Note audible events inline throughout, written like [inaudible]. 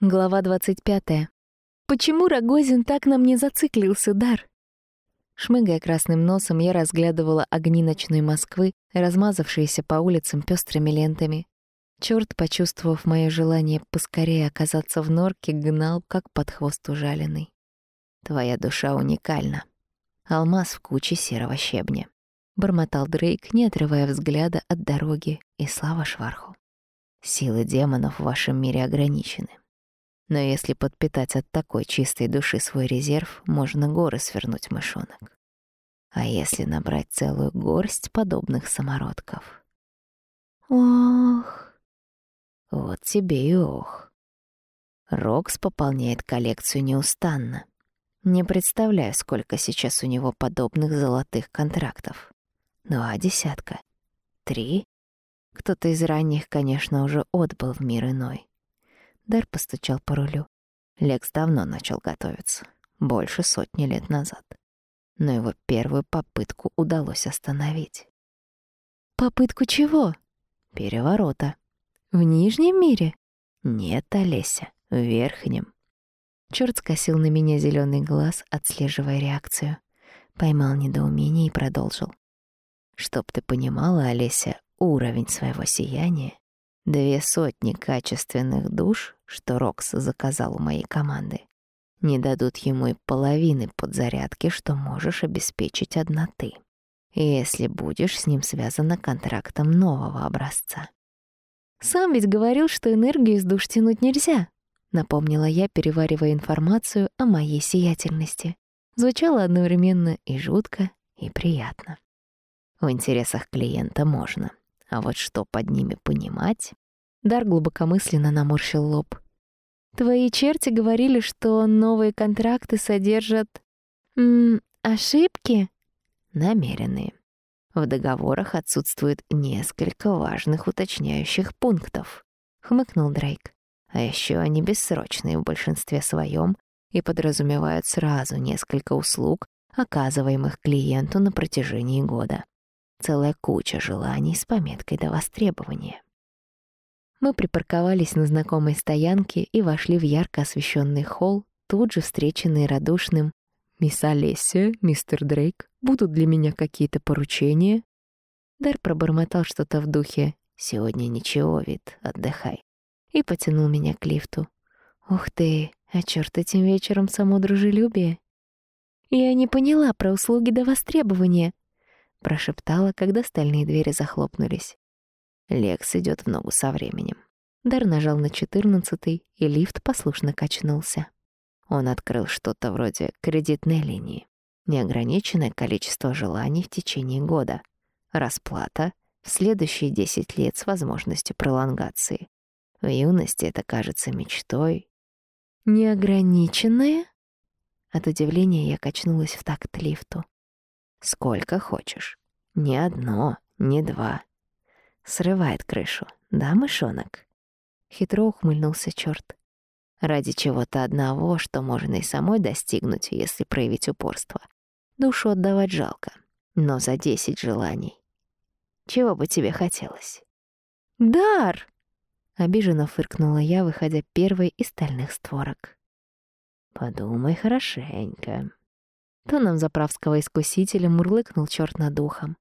Глава 25. Почему Рогозин так на мне зациклился, Дар? Шмыгая красным носом, я разглядывала огни ночной Москвы, размазавшиеся по улицам пестрыми лентами. Черт, почувствовав мое желание поскорее оказаться в норке, гнал, как под хвост ужаленный. «Твоя душа уникальна. Алмаз в куче серого щебня», — бормотал Дрейк, не отрывая взгляда от дороги, и слава Шварху. «Силы демонов в вашем мире ограничены. Но если подпитать от такой чистой души свой резерв, можно горы свернуть мышонок. А если набрать целую горсть подобных самородков? Ох. Вот тебе и ох. Рокс пополняет коллекцию неустанно. Не представляю, сколько сейчас у него подобных золотых контрактов. Два десятка. Три? Кто-то из ранних, конечно, уже отбыл в мир иной. Дар постучал по рулю. Лекс давно начал готовиться, больше сотни лет назад. Но его первую попытку удалось остановить. «Попытку чего?» «Переворота». «В Нижнем мире?» «Нет, Олеся, в Верхнем». Чёрт скосил на меня зеленый глаз, отслеживая реакцию. Поймал недоумение и продолжил. «Чтоб ты понимала, Олеся, уровень своего сияния Две сотни качественных душ, что Рокс заказал у моей команды, не дадут ему и половины подзарядки, что можешь обеспечить одна ты, если будешь с ним связана контрактом нового образца. «Сам ведь говорил, что энергию из душ тянуть нельзя», — напомнила я, переваривая информацию о моей сиятельности. Звучало одновременно и жутко, и приятно. В интересах клиента можно. А вот что под ними понимать? Дар глубокомысленно наморщил лоб. Твои черти говорили, что новые контракты содержат... М ошибки? Намеренные. В договорах отсутствует несколько важных уточняющих пунктов, хмыкнул Дрейк. А еще они бессрочные в большинстве своем и подразумевают сразу несколько услуг, оказываемых клиенту на протяжении года целая куча желаний с пометкой до востребования. Мы припарковались на знакомой стоянке и вошли в ярко освещенный холл, тут же встреченный радушным «Мисс Олеся, мистер Дрейк, будут для меня какие-то поручения?» Дар пробормотал что-то в духе «Сегодня ничего, вид, отдыхай» и потянул меня к лифту. «Ух ты, а чёрт этим вечером само дружелюбие!» «Я не поняла про услуги до востребования», — прошептала, когда стальные двери захлопнулись. Лекс идет в ногу со временем. Дар нажал на четырнадцатый, и лифт послушно качнулся. Он открыл что-то вроде кредитной линии. Неограниченное количество желаний в течение года. Расплата в следующие десять лет с возможностью пролонгации. В юности это кажется мечтой. Неограниченное? От удивления я качнулась в такт лифту. Сколько хочешь. Ни одно, ни два. Срывает крышу, да, мышонок? Хитро ухмыльнулся черт. Ради чего-то одного, что можно и самой достигнуть, если проявить упорство. Душу отдавать жалко, но за десять желаний. Чего бы тебе хотелось? «Дар!» — обиженно фыркнула я, выходя первой из стальных створок. «Подумай хорошенько», Тоном заправского искусителя мурлыкнул черт над духом.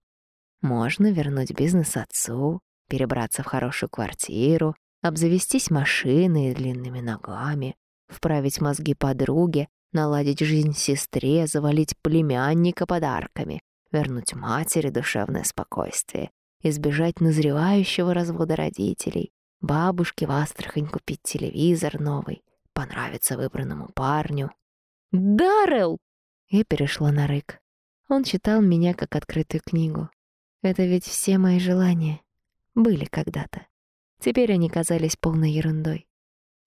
Можно вернуть бизнес отцу, перебраться в хорошую квартиру, обзавестись машиной и длинными ногами, вправить мозги подруге, наладить жизнь сестре, завалить племянника подарками, вернуть матери душевное спокойствие, избежать назревающего развода родителей, бабушке в Астрахань купить телевизор новый, понравиться выбранному парню. «Даррелл!» Я перешла на рык. Он читал меня как открытую книгу. Это ведь все мои желания. Были когда-то. Теперь они казались полной ерундой.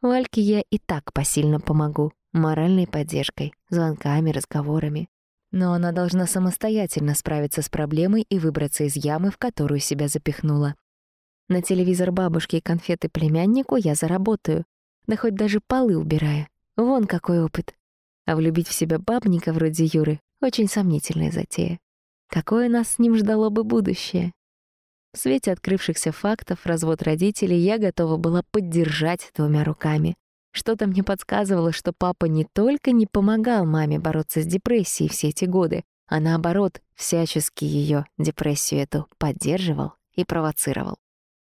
Вальке я и так посильно помогу. Моральной поддержкой, звонками, разговорами. Но она должна самостоятельно справиться с проблемой и выбраться из ямы, в которую себя запихнула. На телевизор бабушки и конфеты племяннику я заработаю. Да хоть даже полы убирая. Вон какой опыт. А влюбить в себя бабника вроде Юры — очень сомнительная затея. Какое нас с ним ждало бы будущее? В свете открывшихся фактов развод родителей я готова была поддержать двумя руками. Что-то мне подсказывало, что папа не только не помогал маме бороться с депрессией все эти годы, а наоборот, всячески ее депрессию эту поддерживал и провоцировал.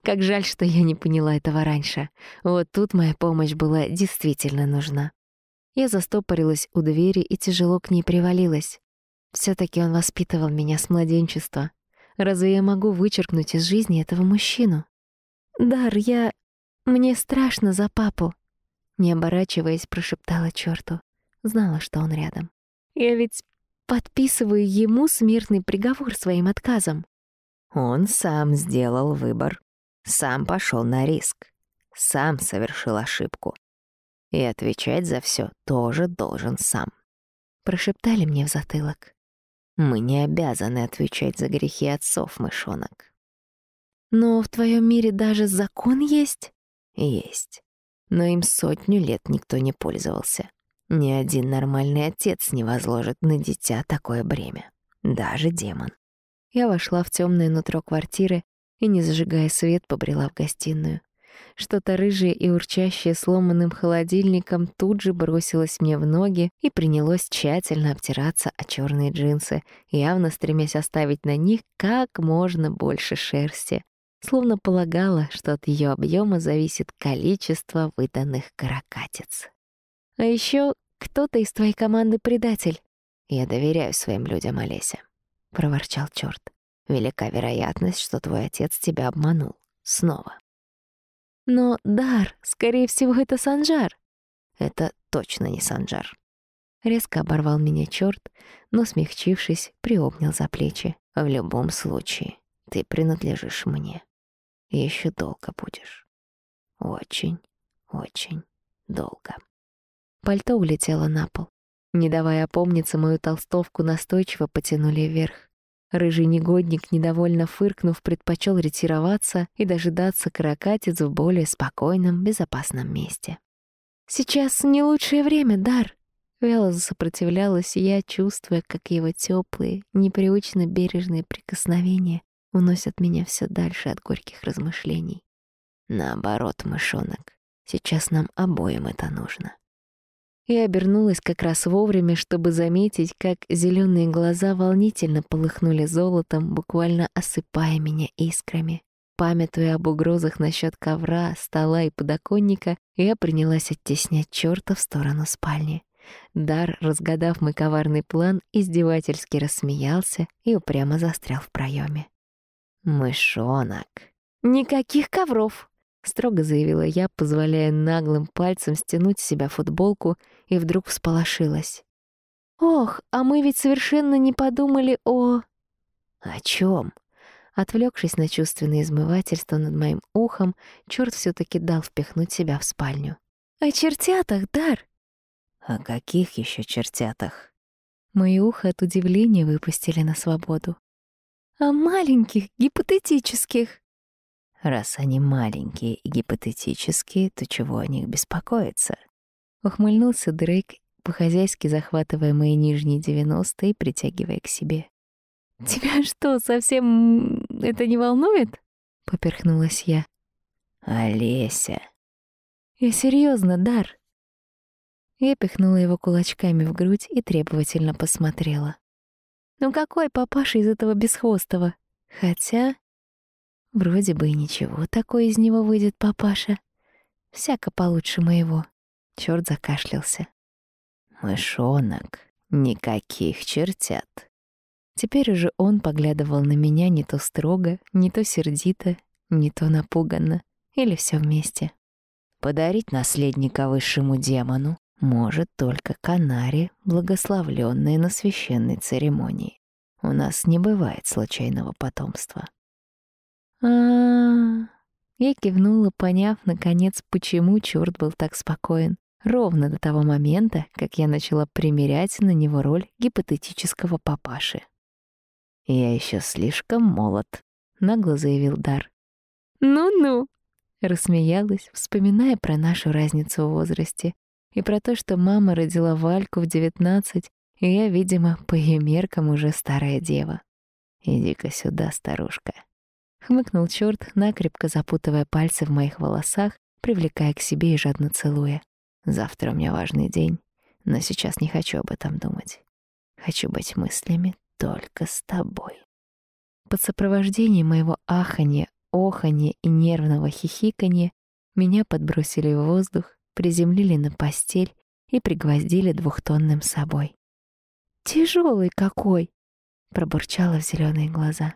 Как жаль, что я не поняла этого раньше. Вот тут моя помощь была действительно нужна. Я застопорилась у двери и тяжело к ней привалилась. все таки он воспитывал меня с младенчества. Разве я могу вычеркнуть из жизни этого мужчину? «Дар, я... Мне страшно за папу», — не оборачиваясь, прошептала чёрту. Знала, что он рядом. «Я ведь подписываю ему смертный приговор своим отказом». Он сам сделал выбор, сам пошел на риск, сам совершил ошибку. И отвечать за все тоже должен сам. Прошептали мне в затылок. Мы не обязаны отвечать за грехи отцов, мышонок. Но в твоем мире даже закон есть? Есть. Но им сотню лет никто не пользовался. Ни один нормальный отец не возложит на дитя такое бремя. Даже демон. Я вошла в темное нутро квартиры и, не зажигая свет, побрела в гостиную. Что-то рыжее и урчащее сломанным холодильником тут же бросилось мне в ноги и принялось тщательно обтираться о черные джинсы, явно стремясь оставить на них как можно больше шерсти словно полагала, что от ее объема зависит количество выданных каракатиц. А еще кто-то из твоей команды предатель. Я доверяю своим людям, Олеся, проворчал черт. Велика вероятность, что твой отец тебя обманул. Снова. Но Дар, скорее всего, это Санжар. Это точно не Санжар. Резко оборвал меня черт, но, смягчившись, приобнял за плечи. В любом случае, ты принадлежишь мне. И еще долго будешь. Очень, очень долго. Пальто улетело на пол. Не давая опомниться, мою толстовку настойчиво потянули вверх. Рыжий негодник, недовольно фыркнув, предпочел ретироваться и дожидаться каракатиц в более спокойном, безопасном месте. «Сейчас не лучшее время, Дар!» Вяло засопротивлялась я, чувствуя, как его теплые, непривычно бережные прикосновения уносят меня все дальше от горьких размышлений. Наоборот, мышонок, сейчас нам обоим это нужно. Я обернулась как раз вовремя, чтобы заметить, как зеленые глаза волнительно полыхнули золотом, буквально осыпая меня искрами. Памятуя об угрозах насчет ковра, стола и подоконника, я принялась оттеснять черта в сторону спальни. Дар, разгадав мой коварный план, издевательски рассмеялся и упрямо застрял в проеме. «Мышонок». «Никаких ковров», — строго заявила я, позволяя наглым пальцем стянуть с себя футболку, и вдруг всполошилась. «Ох, а мы ведь совершенно не подумали о...» «О чем? Отвлекшись на чувственное измывательство над моим ухом, черт все таки дал впихнуть себя в спальню. «О чертятах, Дар!» «О каких еще чертятах?» Мои ухо от удивления выпустили на свободу а маленьких, гипотетических. Раз они маленькие и гипотетические, то чего о них беспокоиться? Ухмыльнулся Дрейк, по-хозяйски захватывая мои нижние девяностые и притягивая к себе. «Тебя что, совсем это не волнует?» — поперхнулась я. «Олеся!» «Я серьезно, Дар!» Я пихнула его кулачками в грудь и требовательно посмотрела. Ну какой папаша из этого бесхвостого? Хотя... Вроде бы и ничего такой из него выйдет папаша. Всяко получше моего. Чёрт закашлялся. Мышонок, никаких чертят. Теперь уже он поглядывал на меня не то строго, не то сердито, не то напуганно. Или все вместе. Подарить наследника высшему демону может только Канаре, благословленные на священной церемонии. У нас не бывает случайного потомства. А, Я кивнула, поняв, наконец, почему черт был так спокоен. Ровно до того момента, как я начала примерять на него роль гипотетического папаши. «Я еще слишком молод», — нагло заявил Дар. «Ну-ну», — рассмеялась, вспоминая про нашу разницу в возрасте и про то, что мама родила Вальку в девятнадцать, и я, видимо, по ее [laughs] меркам уже старая дева. «Иди-ка сюда, старушка», — хмыкнул черт, накрепко запутывая пальцы в моих волосах, привлекая к себе и жадно целуя. Завтра у меня важный день, но сейчас не хочу об этом думать. Хочу быть мыслями только с тобой. Под сопровождение моего аханья, оханья и нервного хихиканья меня подбросили в воздух, приземлили на постель и пригвоздили двухтонным собой. Тяжелый какой!» — пробурчала в зеленые глаза.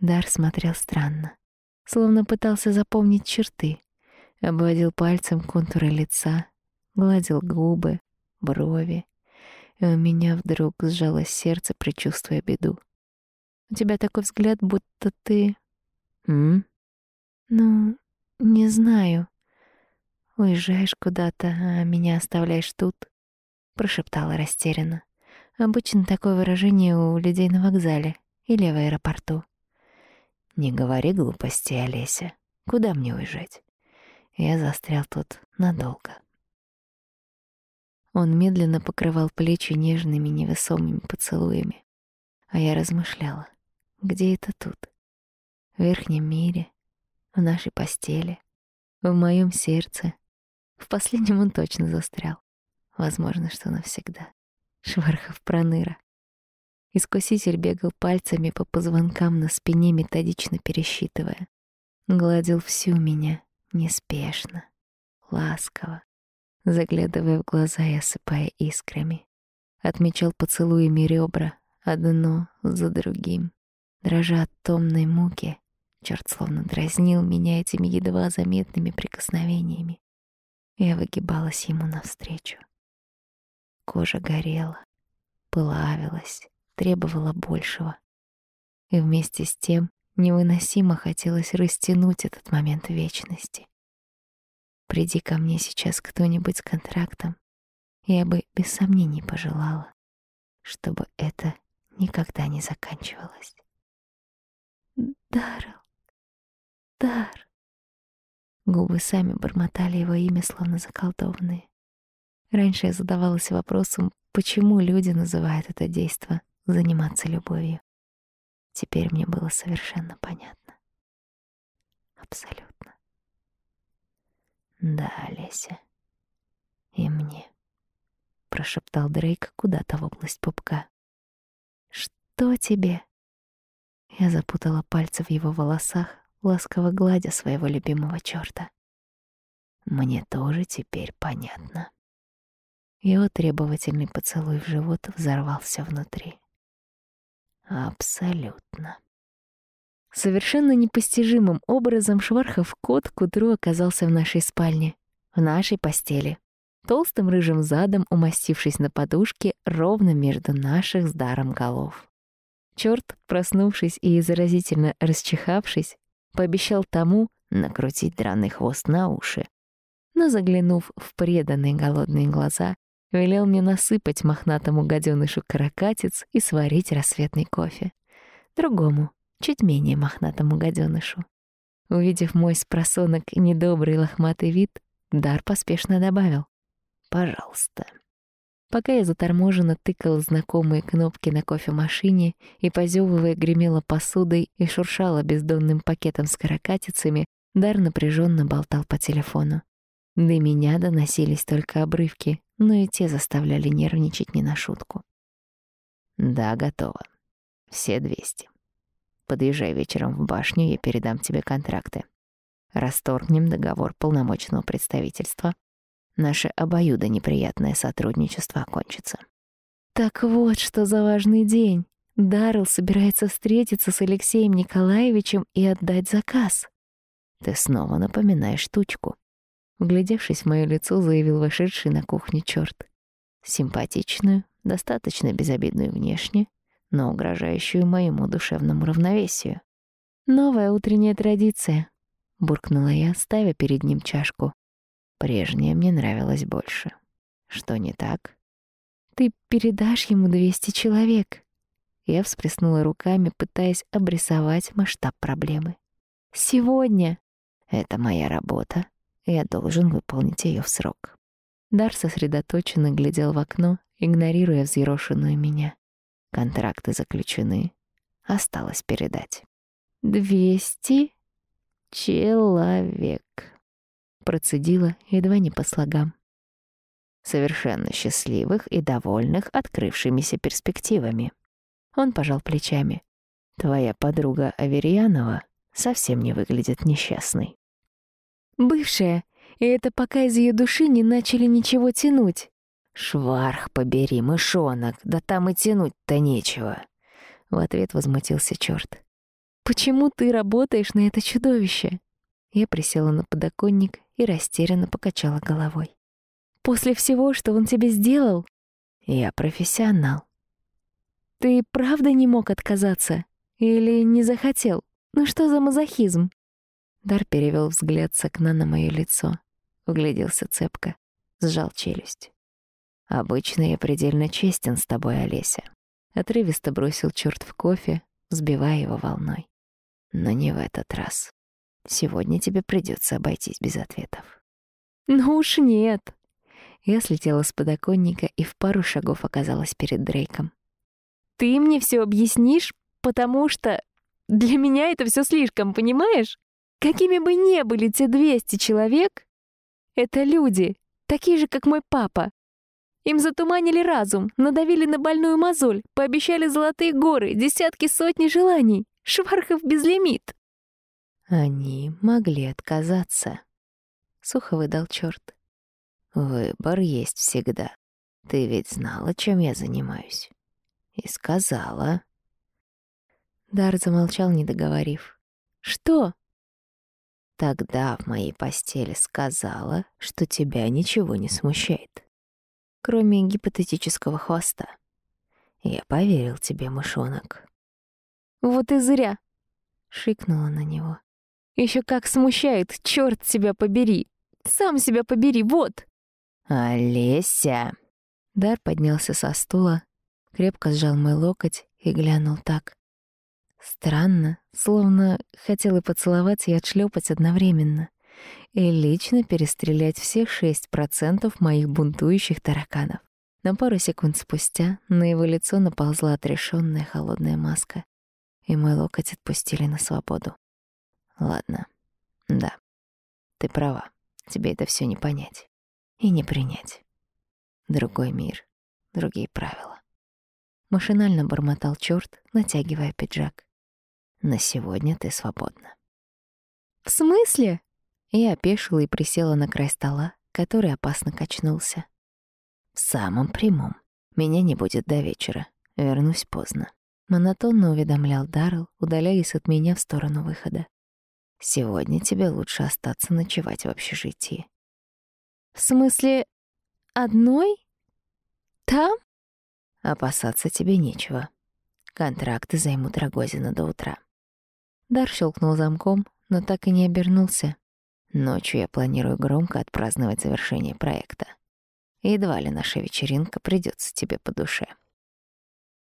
Дар смотрел странно, словно пытался запомнить черты, обводил пальцем контуры лица, гладил губы, брови, и у меня вдруг сжалось сердце, предчувствуя беду. «У тебя такой взгляд, будто ты...» «М?» «Ну, не знаю. Уезжаешь куда-то, а меня оставляешь тут», — прошептала растерянно. Обычно такое выражение у людей на вокзале или в аэропорту. «Не говори глупости, Олеся. Куда мне уезжать?» Я застрял тут надолго. Он медленно покрывал плечи нежными невесомыми поцелуями. А я размышляла, где это тут? В верхнем мире, в нашей постели, в моем сердце. В последнем он точно застрял. Возможно, что навсегда. Швархов проныра. Искуситель бегал пальцами по позвонкам на спине, методично пересчитывая. Гладил всю меня, неспешно, ласково, заглядывая в глаза и осыпая искрами. Отмечал поцелуями ребра, одно за другим. Дрожа от томной муки, черт словно дразнил меня этими едва заметными прикосновениями. Я выгибалась ему навстречу. Кожа горела, плавилась, требовала большего. И вместе с тем невыносимо хотелось растянуть этот момент вечности. Приди ко мне сейчас кто-нибудь с контрактом, я бы без сомнений пожелала, чтобы это никогда не заканчивалось. Даррелл, Дар. Губы сами бормотали его имя, словно заколдованные. Раньше я задавалась вопросом, почему люди называют это действо заниматься любовью. Теперь мне было совершенно понятно. Абсолютно. Да, Олеся. И мне. Прошептал Дрейк куда-то в область пупка. Что тебе? Я запутала пальцы в его волосах, ласково гладя своего любимого чёрта. Мне тоже теперь понятно. Его требовательный поцелуй в живот взорвался внутри. Абсолютно. Совершенно непостижимым образом Швархов кот к утру оказался в нашей спальне, в нашей постели, толстым рыжим задом умастившись на подушке ровно между наших с даром голов. Чёрт, проснувшись и заразительно расчихавшись, пообещал тому накрутить драный хвост на уши. Но заглянув в преданные голодные глаза, велел мне насыпать мохнатому гаденышу каракатиц и сварить рассветный кофе. Другому, чуть менее мохнатому гаденышу. Увидев мой спросонок недобрый лохматый вид, Дар поспешно добавил. «Пожалуйста». Пока я заторможенно тыкала знакомые кнопки на кофемашине и, позевывая, гремела посудой и шуршала бездонным пакетом с каракатицами, Дар напряженно болтал по телефону. До меня доносились только обрывки, но и те заставляли нервничать не на шутку. «Да, готово. Все двести. Подъезжай вечером в башню, я передам тебе контракты. Расторгнем договор полномочного представительства. Наше обоюдо неприятное сотрудничество окончится». «Так вот, что за важный день. Даррелл собирается встретиться с Алексеем Николаевичем и отдать заказ». «Ты снова напоминаешь штучку», Вглядевшись в моё лицо, заявил вошедший на кухню чёрт. Симпатичную, достаточно безобидную внешне, но угрожающую моему душевному равновесию. «Новая утренняя традиция», — буркнула я, ставя перед ним чашку. Прежняя мне нравилась больше. Что не так? «Ты передашь ему двести человек». Я всплеснула руками, пытаясь обрисовать масштаб проблемы. «Сегодня!» «Это моя работа», я должен выполнить ее в срок. Дар сосредоточенно глядел в окно, игнорируя взъерошенную меня. Контракты заключены. Осталось передать. «Двести человек», — процедила едва не по слогам. совершенно счастливых и довольных открывшимися перспективами. Он пожал плечами. Твоя подруга Аверьянова совсем не выглядит несчастной. Бывшая, и это пока из ее души не начали ничего тянуть. «Шварх побери, мышонок, да там и тянуть-то нечего!» В ответ возмутился черт. «Почему ты работаешь на это чудовище?» Я присела на подоконник и растерянно покачала головой. «После всего, что он тебе сделал?» «Я профессионал». «Ты правда не мог отказаться? Или не захотел? Ну что за мазохизм?» Дар перевел взгляд с окна на мое лицо, угляделся цепко, сжал челюсть. «Обычно я предельно честен с тобой, Олеся». Отрывисто бросил черт в кофе, взбивая его волной. «Но не в этот раз. Сегодня тебе придется обойтись без ответов». «Ну уж нет». Я слетела с подоконника и в пару шагов оказалась перед Дрейком. «Ты мне все объяснишь, потому что для меня это все слишком, понимаешь? Какими бы ни были те 200 человек, это люди, такие же, как мой папа. Им затуманили разум, надавили на больную мозоль, пообещали золотые горы, десятки сотни желаний. Швархов безлимит. Они могли отказаться. Сухо выдал черт. Выбор есть всегда. Ты ведь знала, чем я занимаюсь. И сказала. Дар замолчал, не договорив. Что? Тогда в моей постели сказала, что тебя ничего не смущает, кроме гипотетического хвоста. Я поверил тебе, мышонок. Вот и зря, шикнула на него. Еще как смущает, черт тебя побери. Сам себя побери, вот. Олеся. Дар поднялся со стула, крепко сжал мой локоть и глянул так, Странно, словно хотел и поцеловать, и отшлепать одновременно. И лично перестрелять все 6% моих бунтующих тараканов. На пару секунд спустя на его лицо наползла отрешенная холодная маска, и мой локоть отпустили на свободу. Ладно, да, ты права, тебе это все не понять и не принять. Другой мир, другие правила. Машинально бормотал черт, натягивая пиджак. На сегодня ты свободна. В смысле? Я опешила и присела на край стола, который опасно качнулся. В самом прямом. Меня не будет до вечера. Вернусь поздно. Монотонно уведомлял Даррелл, удаляясь от меня в сторону выхода. Сегодня тебе лучше остаться ночевать в общежитии. В смысле, одной? Там? Опасаться тебе нечего. Контракты займут Рогозина до утра. Дар щелкнул замком, но так и не обернулся. Ночью я планирую громко отпраздновать завершение проекта. Едва ли наша вечеринка придется тебе по душе.